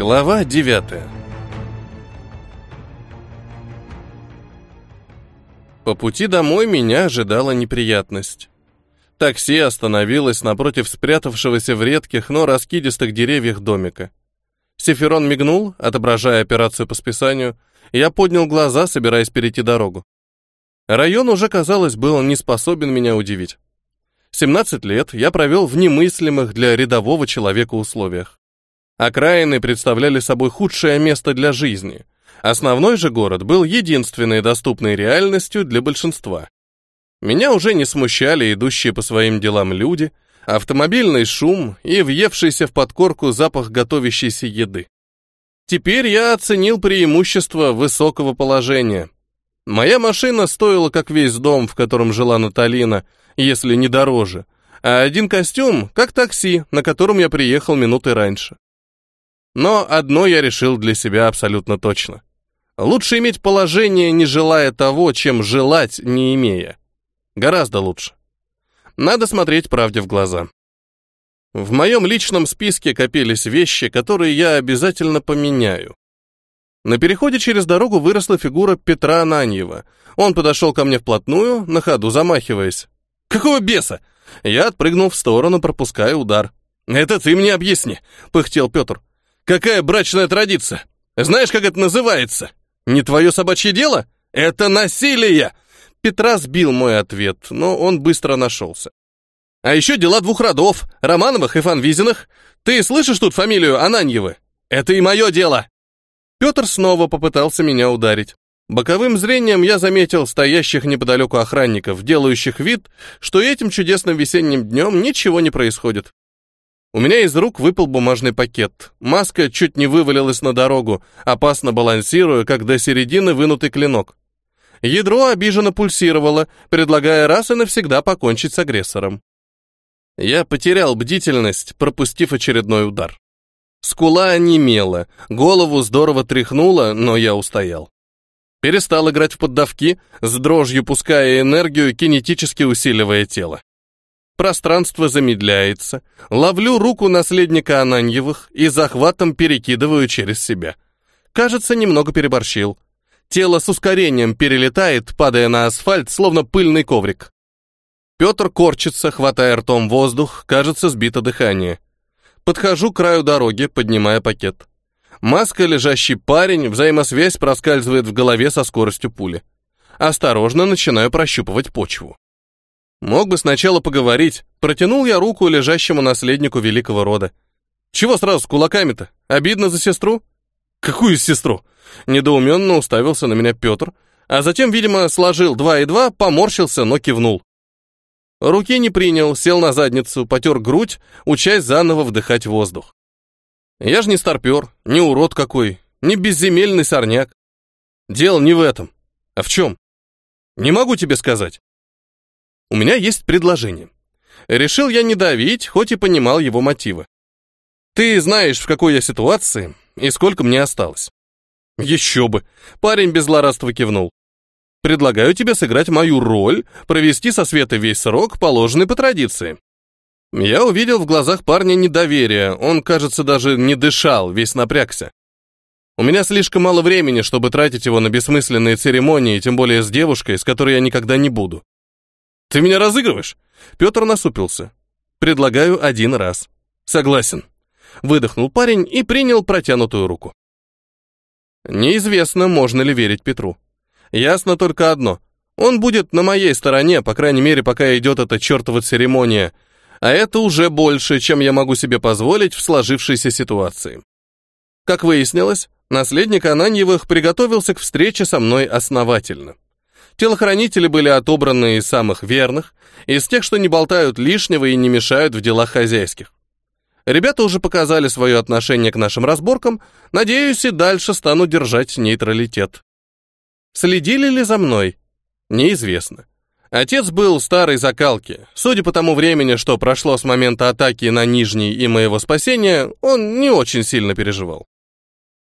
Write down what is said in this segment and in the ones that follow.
Глава 9 По пути домой меня ожидала неприятность. Такси остановилось напротив спрятавшегося в редких, но раскидистых деревьях домика. Сеферон мигнул, отображая операцию по списанию. Я поднял глаза, собираясь перейти дорогу. Район уже, казалось, был не способен меня удивить. 17 лет я провел в немыслимых для рядового человека условиях. Окраины представляли собой худшее место для жизни. Основной же город был единственной доступной реальностью для большинства. Меня уже не смущали идущие по своим делам люди, автомобильный шум и въевшийся в подкорку запах готовящейся еды. Теперь я оценил преимущество высокого положения. Моя машина стоила как весь дом, в котором жила Наталина, если не дороже, а один костюм как такси, на котором я приехал минуты раньше. Но одно я решил для себя абсолютно точно. Лучше иметь положение, не желая того, чем желать, не имея. Гораздо лучше. Надо смотреть правде в глаза. В моем личном списке копились вещи, которые я обязательно поменяю. На переходе через дорогу выросла фигура Петра Ананьева. Он подошел ко мне вплотную, на ходу замахиваясь. «Какого беса?» Я отпрыгнул в сторону, пропуская удар. «Это ты мне объясни», — пыхтел Петр. «Какая брачная традиция? Знаешь, как это называется? Не твое собачье дело? Это насилие!» Петра сбил мой ответ, но он быстро нашелся. «А еще дела двух родов, Романовых и Фанвизиных. Ты слышишь тут фамилию Ананьевы? Это и мое дело!» Петр снова попытался меня ударить. Боковым зрением я заметил стоящих неподалеку охранников, делающих вид, что этим чудесным весенним днем ничего не происходит. У меня из рук выпал бумажный пакет. Маска чуть не вывалилась на дорогу, опасно балансируя, как до середины вынутый клинок. Ядро обиженно пульсировало, предлагая раз и навсегда покончить с агрессором. Я потерял бдительность, пропустив очередной удар. Скула онемела, голову здорово тряхнула, но я устоял. Перестал играть в поддавки, с дрожью пуская энергию, кинетически усиливая тело. Пространство замедляется, ловлю руку наследника Ананьевых и захватом перекидываю через себя. Кажется, немного переборщил. Тело с ускорением перелетает, падая на асфальт, словно пыльный коврик. Петр корчится, хватая ртом воздух, кажется, сбито дыхание. Подхожу к краю дороги, поднимая пакет. Маска, лежащий парень, взаимосвязь проскальзывает в голове со скоростью пули. Осторожно начинаю прощупывать почву. Мог бы сначала поговорить. Протянул я руку лежащему наследнику великого рода. Чего сразу с кулаками-то? Обидно за сестру? Какую сестру? Недоуменно уставился на меня Петр, а затем, видимо, сложил два и два, поморщился, но кивнул. Руки не принял, сел на задницу, потер грудь, учась заново вдыхать воздух. Я же не старпер, не урод какой, не безземельный сорняк. Дело не в этом. А в чем? Не могу тебе сказать. У меня есть предложение. Решил я не давить, хоть и понимал его мотивы. Ты знаешь, в какой я ситуации и сколько мне осталось. Еще бы. Парень без злорадства кивнул. Предлагаю тебе сыграть мою роль, провести со света весь срок, положенный по традиции. Я увидел в глазах парня недоверие, он, кажется, даже не дышал, весь напрягся. У меня слишком мало времени, чтобы тратить его на бессмысленные церемонии, тем более с девушкой, с которой я никогда не буду. Ты меня разыгрываешь? Петр насупился. Предлагаю один раз. Согласен. Выдохнул парень и принял протянутую руку. Неизвестно, можно ли верить Петру. Ясно только одно. Он будет на моей стороне, по крайней мере, пока идет эта чертова церемония, а это уже больше, чем я могу себе позволить в сложившейся ситуации. Как выяснилось, наследник Ананьевых приготовился к встрече со мной основательно. Телохранители были отобраны из самых верных, из тех, что не болтают лишнего и не мешают в делах хозяйских. Ребята уже показали свое отношение к нашим разборкам, надеюсь, и дальше стану держать нейтралитет. Следили ли за мной? Неизвестно. Отец был старой закалки. Судя по тому времени, что прошло с момента атаки на Нижний и моего спасения, он не очень сильно переживал.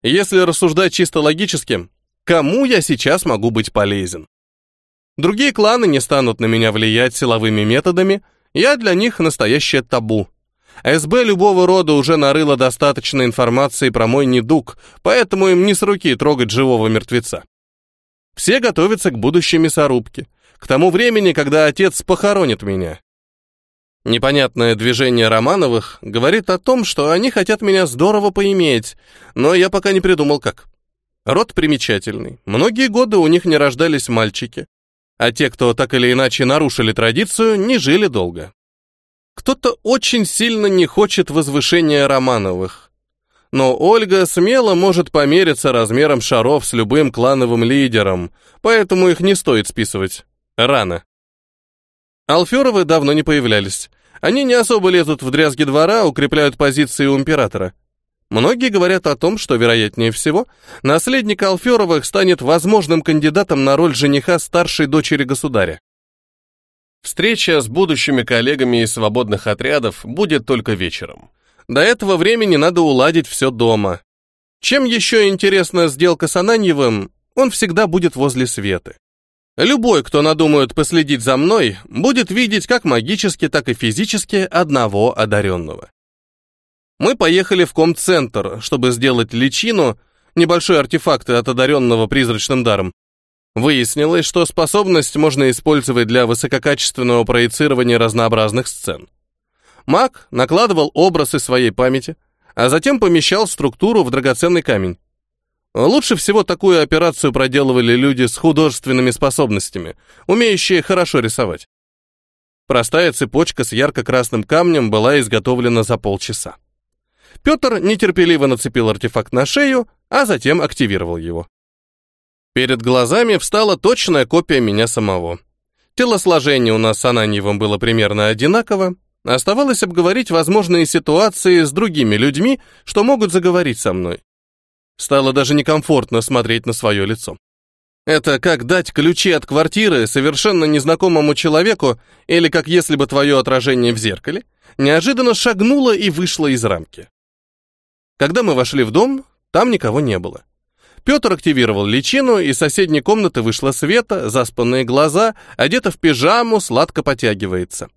Если рассуждать чисто логически, кому я сейчас могу быть полезен? Другие кланы не станут на меня влиять силовыми методами, я для них настоящее табу. СБ любого рода уже нарыло достаточно информации про мой недуг, поэтому им не с руки трогать живого мертвеца. Все готовятся к будущей мясорубке, к тому времени, когда отец похоронит меня. Непонятное движение Романовых говорит о том, что они хотят меня здорово поиметь, но я пока не придумал как. Род примечательный. Многие годы у них не рождались мальчики, а те, кто так или иначе нарушили традицию, не жили долго. Кто-то очень сильно не хочет возвышения Романовых. Но Ольга смело может помериться размером шаров с любым клановым лидером, поэтому их не стоит списывать. Рано. Алферовы давно не появлялись. Они не особо лезут в дрязги двора, укрепляют позиции у императора. Многие говорят о том, что, вероятнее всего, наследник Алферовых станет возможным кандидатом на роль жениха старшей дочери государя. Встреча с будущими коллегами из свободных отрядов будет только вечером. До этого времени надо уладить все дома. Чем еще интересна сделка с Ананьевым, он всегда будет возле Светы. Любой, кто надумает последить за мной, будет видеть как магически, так и физически одного одаренного. Мы поехали в комцентр, чтобы сделать личину, небольшой артефакт от одаренного призрачным даром, Выяснилось, что способность можно использовать для высококачественного проецирования разнообразных сцен. Маг накладывал образ из своей памяти, а затем помещал структуру в драгоценный камень. Лучше всего такую операцию проделывали люди с художественными способностями, умеющие хорошо рисовать. Простая цепочка с ярко-красным камнем была изготовлена за полчаса. Петр нетерпеливо нацепил артефакт на шею, а затем активировал его. Перед глазами встала точная копия меня самого. Телосложение у нас с Ананьевым было примерно одинаково. Оставалось обговорить возможные ситуации с другими людьми, что могут заговорить со мной. Стало даже некомфортно смотреть на свое лицо. Это как дать ключи от квартиры совершенно незнакомому человеку, или как если бы твое отражение в зеркале неожиданно шагнуло и вышло из рамки. Когда мы вошли в дом, там никого не было. Петр активировал личину, из соседней комнаты вышла Света, заспанные глаза, одета в пижаму, сладко потягивается.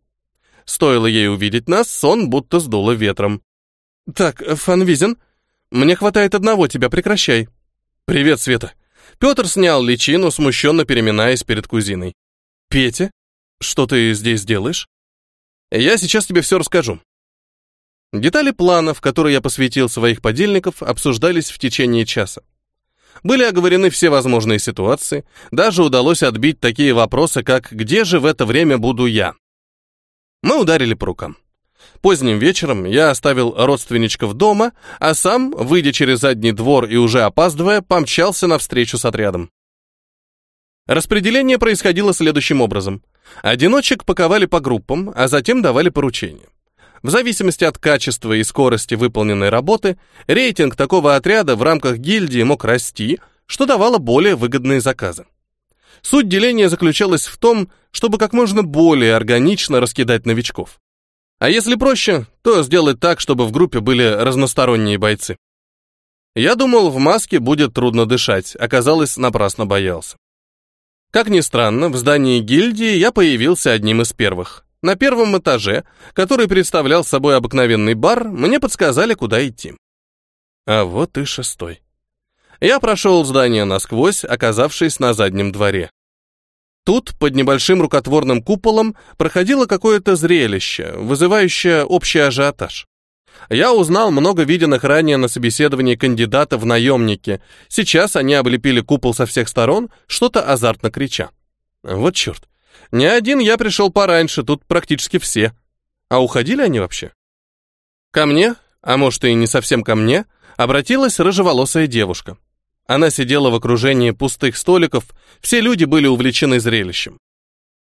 Стоило ей увидеть нас, сон будто сдуло ветром. «Так, Фанвизин, мне хватает одного тебя, прекращай». «Привет, Света». Петр снял личину, смущенно переминаясь перед кузиной. «Петя, что ты здесь делаешь?» «Я сейчас тебе все расскажу». Детали плана, в который я посвятил своих подельников, обсуждались в течение часа. Были оговорены все возможные ситуации, даже удалось отбить такие вопросы, как «Где же в это время буду я?». Мы ударили по рукам. Поздним вечером я оставил родственничков дома, а сам, выйдя через задний двор и уже опаздывая, помчался навстречу с отрядом. Распределение происходило следующим образом. Одиночек паковали по группам, а затем давали поручения. В зависимости от качества и скорости выполненной работы, рейтинг такого отряда в рамках гильдии мог расти, что давало более выгодные заказы. Суть деления заключалась в том, чтобы как можно более органично раскидать новичков. А если проще, то сделать так, чтобы в группе были разносторонние бойцы. Я думал, в маске будет трудно дышать, оказалось, напрасно боялся. Как ни странно, в здании гильдии я появился одним из первых. На первом этаже, который представлял собой обыкновенный бар, мне подсказали, куда идти. А вот и шестой. Я прошел здание насквозь, оказавшись на заднем дворе. Тут, под небольшим рукотворным куполом, проходило какое-то зрелище, вызывающее общий ажиотаж. Я узнал много виденных ранее на собеседовании кандидатов в наемники. Сейчас они облепили купол со всех сторон, что-то азартно крича. Вот черт. Не один я пришел пораньше, тут практически все. А уходили они вообще? Ко мне, а может и не совсем ко мне, обратилась рыжеволосая девушка. Она сидела в окружении пустых столиков, все люди были увлечены зрелищем.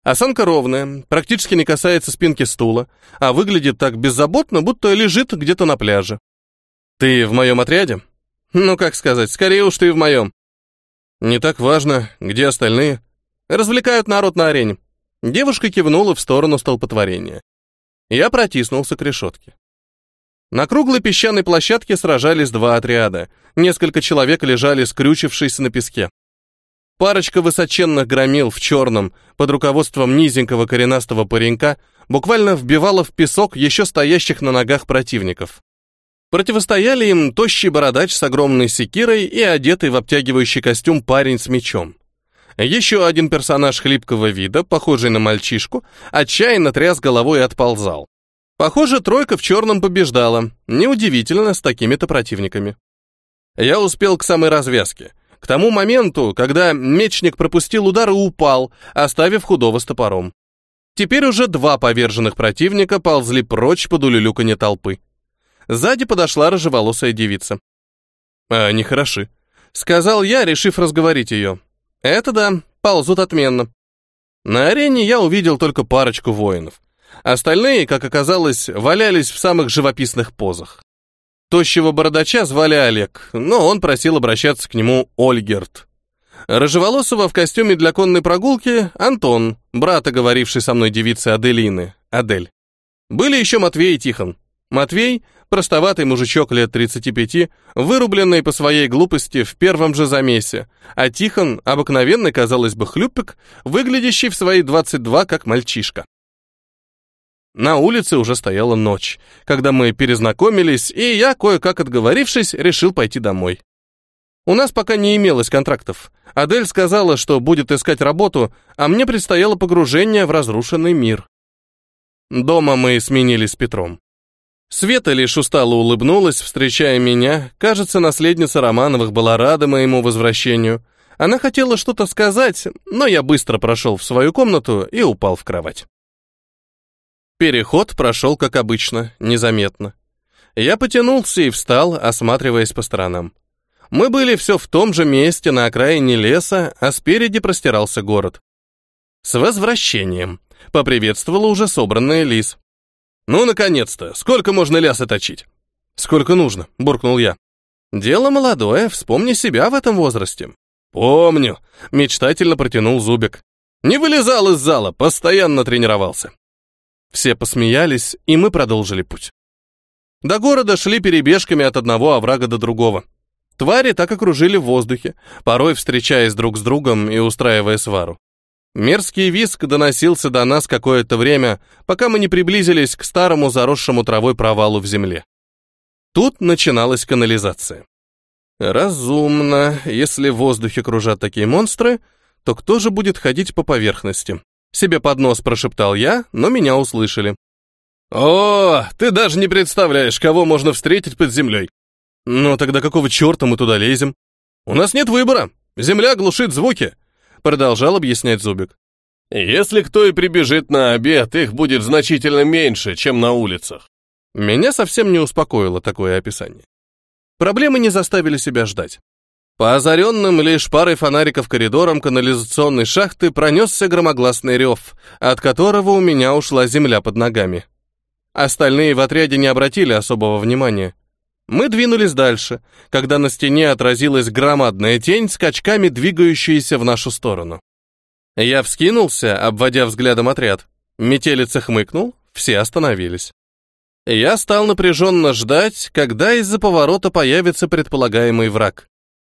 Осанка ровная, практически не касается спинки стула, а выглядит так беззаботно, будто лежит где-то на пляже. «Ты в моем отряде?» «Ну, как сказать, скорее уж ты в моем». «Не так важно, где остальные?» «Развлекают народ на арене». Девушка кивнула в сторону столпотворения. Я протиснулся к решетке. На круглой песчаной площадке сражались два отряда. Несколько человек лежали, скрючившись на песке. Парочка высоченных громил в черном, под руководством низенького коренастого паренька, буквально вбивало в песок еще стоящих на ногах противников. Противостояли им тощий бородач с огромной секирой и одетый в обтягивающий костюм парень с мечом. Еще один персонаж хлипкого вида, похожий на мальчишку, отчаянно тряс головой и отползал. Похоже, тройка в черном побеждала. Неудивительно с такими-то противниками. Я успел к самой развязке. К тому моменту, когда мечник пропустил удар и упал, оставив худого с топором. Теперь уже два поверженных противника ползли прочь под улюлюканье толпы. Сзади подошла рыжеволосая девица. «А они хороши», — сказал я, решив разговорить ее. «Это да, ползут отменно». На арене я увидел только парочку воинов. Остальные, как оказалось, валялись в самых живописных позах. Тощего бородача звали Олег, но он просил обращаться к нему Ольгерт. Рыжеволосого в костюме для конной прогулки Антон, брата, говоривший со мной девицы Аделины, Адель. Были еще Матвей и Тихон. Матвей — простоватый мужичок лет 35, вырубленный по своей глупости в первом же замесе, а Тихон — обыкновенный, казалось бы, хлюпик, выглядящий в свои 22 как мальчишка. На улице уже стояла ночь, когда мы перезнакомились, и я, кое-как отговорившись, решил пойти домой. У нас пока не имелось контрактов. Адель сказала, что будет искать работу, а мне предстояло погружение в разрушенный мир. Дома мы сменились с Петром. Света лишь устало улыбнулась, встречая меня. Кажется, наследница Романовых была рада моему возвращению. Она хотела что-то сказать, но я быстро прошел в свою комнату и упал в кровать. Переход прошел, как обычно, незаметно. Я потянулся и встал, осматриваясь по сторонам. Мы были все в том же месте на окраине леса, а спереди простирался город. «С возвращением!» — поприветствовала уже собранная лис. «Ну, наконец-то! Сколько можно ляса точить?» «Сколько нужно?» — буркнул я. «Дело молодое, вспомни себя в этом возрасте». «Помню», — мечтательно протянул Зубик. «Не вылезал из зала, постоянно тренировался». Все посмеялись, и мы продолжили путь. До города шли перебежками от одного оврага до другого. Твари так окружили в воздухе, порой встречаясь друг с другом и устраивая свару. Мерзкий виск доносился до нас какое-то время, пока мы не приблизились к старому заросшему травой провалу в земле. Тут начиналась канализация. Разумно, если в воздухе кружат такие монстры, то кто же будет ходить по поверхности? Себе под нос прошептал я, но меня услышали. «О, ты даже не представляешь, кого можно встретить под землей!» «Ну тогда какого черта мы туда лезем?» «У нас нет выбора. Земля глушит звуки», — продолжал объяснять Зубик. «Если кто и прибежит на обед, их будет значительно меньше, чем на улицах». Меня совсем не успокоило такое описание. Проблемы не заставили себя ждать. По озаренным лишь парой фонариков коридорам канализационной шахты пронесся громогласный рев, от которого у меня ушла земля под ногами. Остальные в отряде не обратили особого внимания. Мы двинулись дальше, когда на стене отразилась громадная тень, скачками двигающаяся в нашу сторону. Я вскинулся, обводя взглядом отряд. Метелица хмыкнул, все остановились. Я стал напряженно ждать, когда из-за поворота появится предполагаемый враг.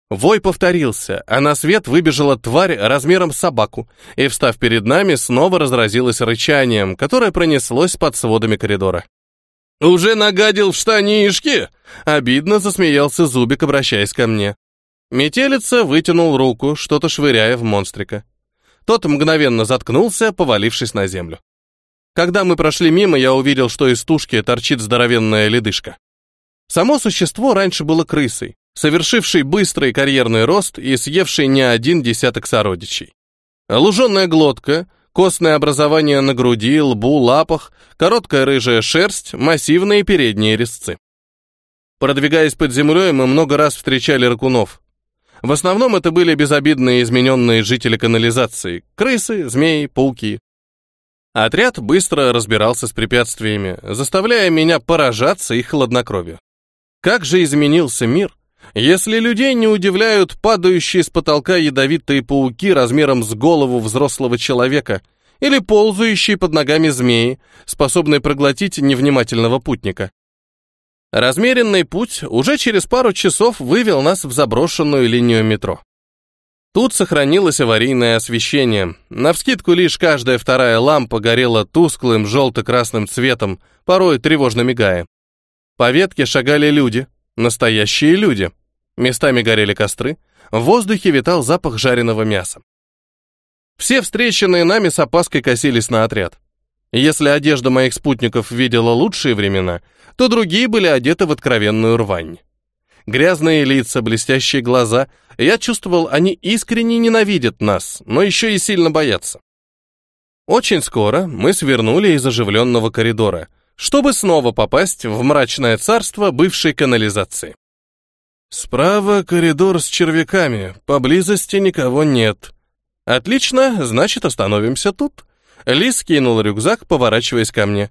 Вой повторился, а на свет выбежала тварь размером с собаку и, встав перед нами, снова разразилась рычанием, которое пронеслось под сводами коридора. «Уже нагадил в штанишки!» — обидно засмеялся Зубик, обращаясь ко мне. Метелица вытянул руку, что-то швыряя в монстрика. Тот мгновенно заткнулся, повалившись на землю. Когда мы прошли мимо, я увидел, что из тушки торчит здоровенная ледышка. Само существо раньше было крысой, совершивший быстрый карьерный рост и съевший не один десяток сородичей. Луженая глотка, костное образование на груди, лбу, лапах, короткая рыжая шерсть, массивные передние резцы. Продвигаясь под землей, мы много раз встречали ракунов. В основном это были безобидные измененные жители канализации, крысы, змеи, пауки. Отряд быстро разбирался с препятствиями, заставляя меня поражаться их хладнокровию. Как же изменился мир, если людей не удивляют падающие с потолка ядовитые пауки размером с голову взрослого человека или ползающие под ногами змеи, способные проглотить невнимательного путника. Размеренный путь уже через пару часов вывел нас в заброшенную линию метро. Тут сохранилось аварийное освещение. Навскидку лишь каждая вторая лампа горела тусклым желто-красным цветом, порой тревожно мигая. По ветке шагали люди, настоящие люди. Местами горели костры, в воздухе витал запах жареного мяса. Все встреченные нами с опаской косились на отряд. Если одежда моих спутников видела лучшие времена, то другие были одеты в откровенную рвань. Грязные лица, блестящие глаза. Я чувствовал, они искренне ненавидят нас, но еще и сильно боятся. Очень скоро мы свернули из оживленного коридора, чтобы снова попасть в мрачное царство бывшей канализации. Справа коридор с червяками, поблизости никого нет. Отлично, значит, остановимся тут. Лис кинул рюкзак, поворачиваясь ко мне.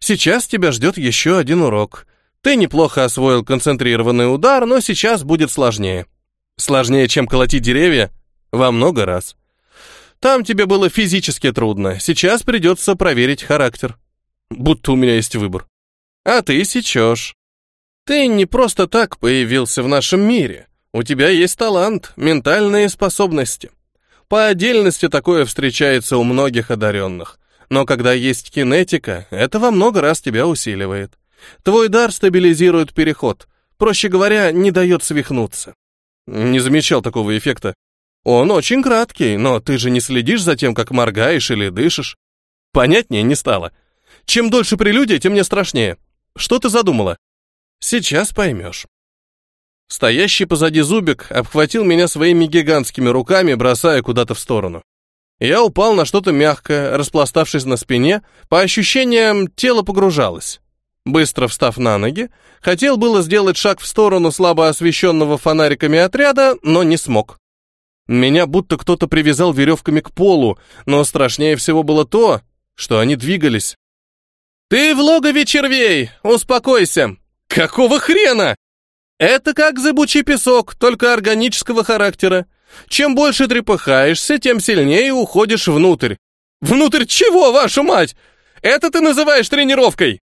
Сейчас тебя ждет еще один урок. Ты неплохо освоил концентрированный удар, но сейчас будет сложнее. Сложнее, чем колотить деревья? Во много раз. Там тебе было физически трудно, сейчас придется проверить характер. Будто у меня есть выбор. А ты сечешь. Ты не просто так появился в нашем мире. У тебя есть талант, ментальные способности. По отдельности такое встречается у многих одаренных. Но когда есть кинетика, это во много раз тебя усиливает. Твой дар стабилизирует переход. Проще говоря, не дает свихнуться. Не замечал такого эффекта. Он очень краткий, но ты же не следишь за тем, как моргаешь или дышишь. Понятнее не стало. Чем дольше прелюдия, тем мне страшнее. Что ты задумала? Сейчас поймешь. Стоящий позади Зубик обхватил меня своими гигантскими руками, бросая куда-то в сторону. Я упал на что-то мягкое, распластавшись на спине, по ощущениям, тело погружалось. Быстро встав на ноги, хотел было сделать шаг в сторону слабо освещенного фонариками отряда, но не смог. Меня будто кто-то привязал веревками к полу, но страшнее всего было то, что они двигались. «Ты в логове червей! Успокойся! Какого хрена?» «Это как зыбучий песок, только органического характера. Чем больше трепыхаешься, тем сильнее уходишь внутрь». «Внутрь чего, вашу мать? Это ты называешь тренировкой?»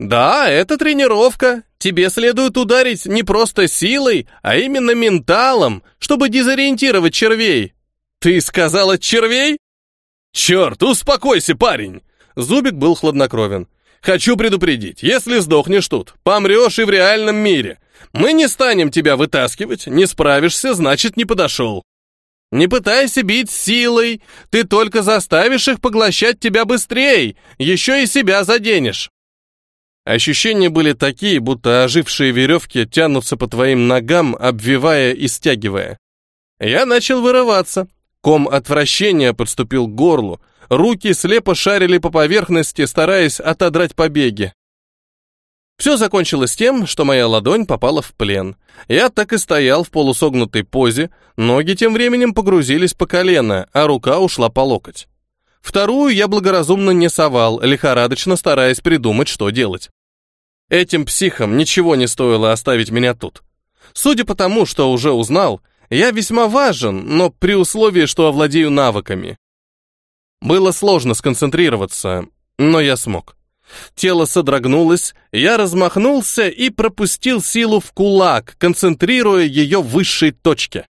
Да, это тренировка. Тебе следует ударить не просто силой, а именно менталом, чтобы дезориентировать червей. Ты сказала червей? Черт, успокойся, парень. Зубик был хладнокровен. Хочу предупредить, если сдохнешь тут, помрешь и в реальном мире. Мы не станем тебя вытаскивать, не справишься, значит, не подошел. Не пытайся бить силой, ты только заставишь их поглощать тебя быстрее, еще и себя заденешь. Ощущения были такие, будто ожившие веревки тянутся по твоим ногам, обвивая и стягивая. Я начал вырываться. Ком отвращения подступил к горлу. Руки слепо шарили по поверхности, стараясь отодрать побеги. Все закончилось тем, что моя ладонь попала в плен. Я так и стоял в полусогнутой позе, ноги тем временем погрузились по колено, а рука ушла по локоть. Вторую я благоразумно не совал, лихорадочно стараясь придумать, что делать. Этим психам ничего не стоило оставить меня тут. Судя по тому, что уже узнал, я весьма важен, но при условии, что овладею навыками. Было сложно сконцентрироваться, но я смог. Тело содрогнулось, я размахнулся и пропустил силу в кулак, концентрируя ее в высшей точке.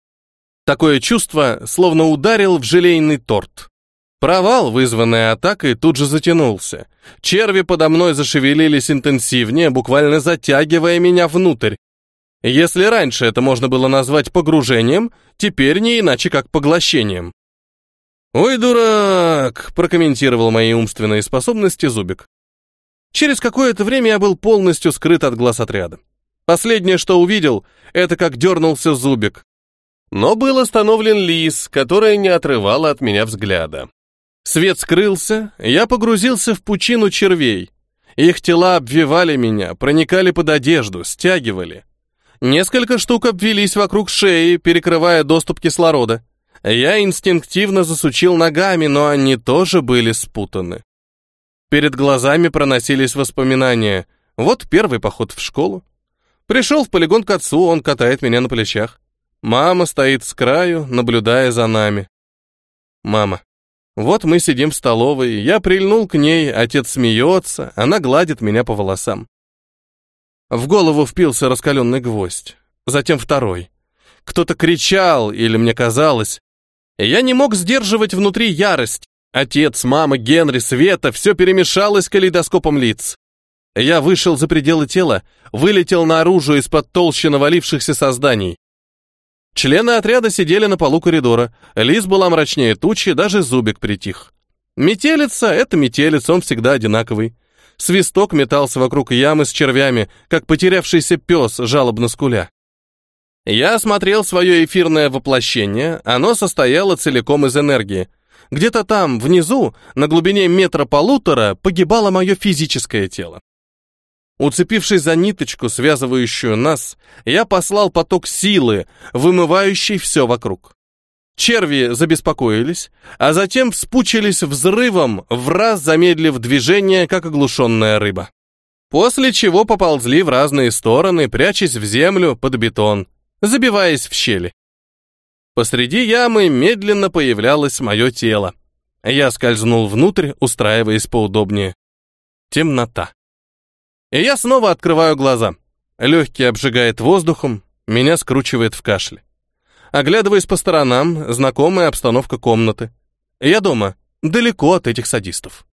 Такое чувство, словно ударил в желейный торт. Провал, вызванный атакой, тут же затянулся. Черви подо мной зашевелились интенсивнее, буквально затягивая меня внутрь. Если раньше это можно было назвать погружением, теперь не иначе как поглощением. «Ой, дурак!» – прокомментировал мои умственные способности Зубик. Через какое-то время я был полностью скрыт от глаз отряда. Последнее, что увидел, это как дернулся Зубик. Но был остановлен лис, которая не отрывала от меня взгляда. Свет скрылся, я погрузился в пучину червей. Их тела обвивали меня, проникали под одежду, стягивали. Несколько штук обвелись вокруг шеи, перекрывая доступ кислорода. Я инстинктивно засучил ногами, но они тоже были спутаны. Перед глазами проносились воспоминания. Вот первый поход в школу. Пришел в полигон к отцу, он катает меня на плечах. Мама стоит с краю, наблюдая за нами. Мама. Вот мы сидим в столовой, я прильнул к ней, отец смеется, она гладит меня по волосам. В голову впился раскаленный гвоздь, затем второй. Кто-то кричал, или мне казалось. Я не мог сдерживать внутри ярость. Отец, мама, Генри, Света, все перемешалось калейдоскопом лиц. Я вышел за пределы тела, вылетел наружу из-под толщи навалившихся созданий. Члены отряда сидели на полу коридора. Лиз была мрачнее тучи, даже зубик притих. Метелица — это метелица, он всегда одинаковый. Свисток метался вокруг ямы с червями, как потерявшийся пес, жалобно скуля. Я осмотрел свое эфирное воплощение, оно состояло целиком из энергии. Где-то там, внизу, на глубине метра полутора, погибало мое физическое тело. Уцепившись за ниточку, связывающую нас, я послал поток силы, вымывающий все вокруг. Черви забеспокоились, а затем вспучились взрывом, в раз замедлив движение, как оглушенная рыба. После чего поползли в разные стороны, прячась в землю под бетон, забиваясь в щели. Посреди ямы медленно появлялось мое тело. Я скользнул внутрь, устраиваясь поудобнее. Темнота. И я снова открываю глаза. Легкий обжигает воздухом, меня скручивает в кашле. Оглядываясь по сторонам, знакомая обстановка комнаты. Я дома, далеко от этих садистов.